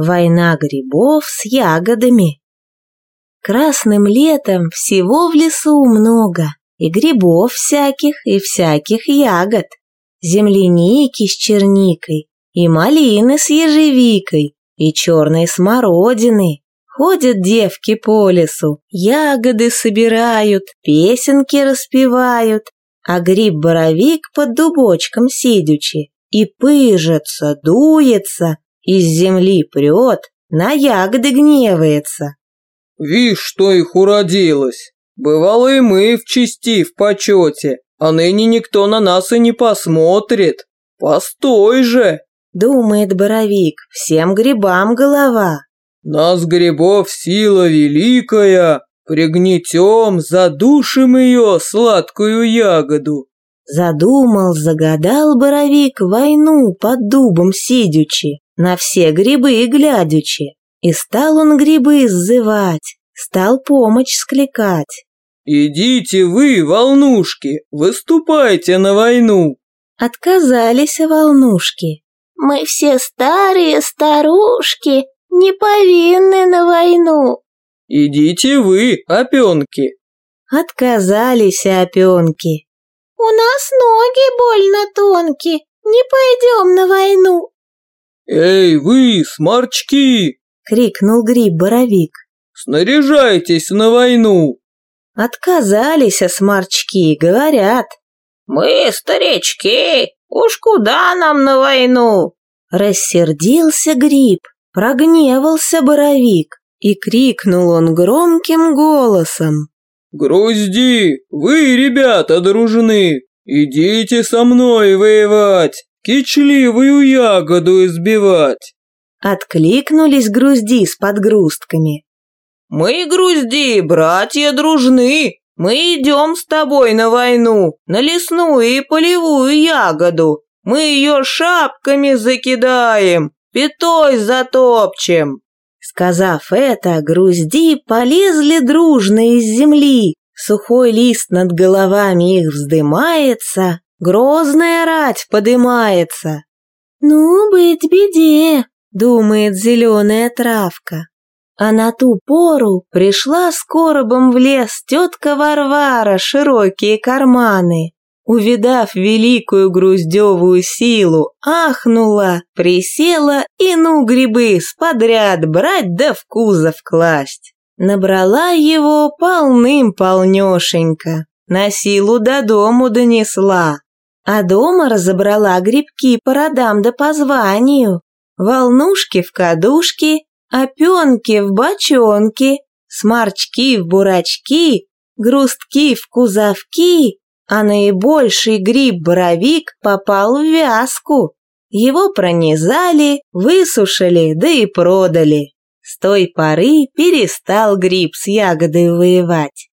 Война грибов с ягодами. Красным летом всего в лесу много, и грибов всяких, и всяких ягод. Земляники с черникой, и малины с ежевикой, и черной смородины. Ходят девки по лесу, ягоды собирают, песенки распевают, а гриб-боровик под дубочком сидячи и пыжится, дуется, из земли прет, на ягоды гневается. Вишь, что их уродилось. Бывало и мы в чести, в почете, а ныне никто на нас и не посмотрит. Постой же, думает Боровик, всем грибам голова. Нас грибов сила великая, пригнетем, задушим ее, сладкую ягоду. Задумал, загадал Боровик войну под дубом сидячи на все грибы глядячи. И стал он грибы сзывать, стал помощь скликать. «Идите вы, волнушки, выступайте на войну!» Отказались волнушки. «Мы все старые старушки, не повинны на войну!» «Идите вы, опенки!» Отказались опенки. «У нас ноги больно тонкие, не пойдем на войну!» «Эй, вы, сморчки!» — крикнул гриб-боровик. «Снаряжайтесь на войну!» Отказались сморчки, говорят. «Мы, старички, уж куда нам на войну?» Рассердился гриб, прогневался боровик, и крикнул он громким голосом. «Грузди, вы, ребята, дружны, идите со мной воевать!» Кичливую ягоду избивать!» Откликнулись грузди с подгрузками. «Мы, грузди, братья дружны, мы идем с тобой на войну, на лесную и полевую ягоду. Мы ее шапками закидаем, пятой затопчем». Сказав это, грузди полезли дружно из земли. Сухой лист над головами их вздымается, Грозная рать подымается. Ну, быть беде, думает зеленая травка. А на ту пору пришла с коробом в лес тетка Варвара широкие карманы. Увидав великую груздевую силу, ахнула, присела и ну грибы с подряд брать да в кузов класть. Набрала его полным-полнешенько, на силу до дому донесла а дома разобрала грибки по родам да по званию, волнушки в кадушки, опенки в бочонки, сморчки в бурачки, грустки в кузовки, а наибольший гриб-боровик попал в вязку. Его пронизали, высушили, да и продали. С той поры перестал гриб с ягодой воевать.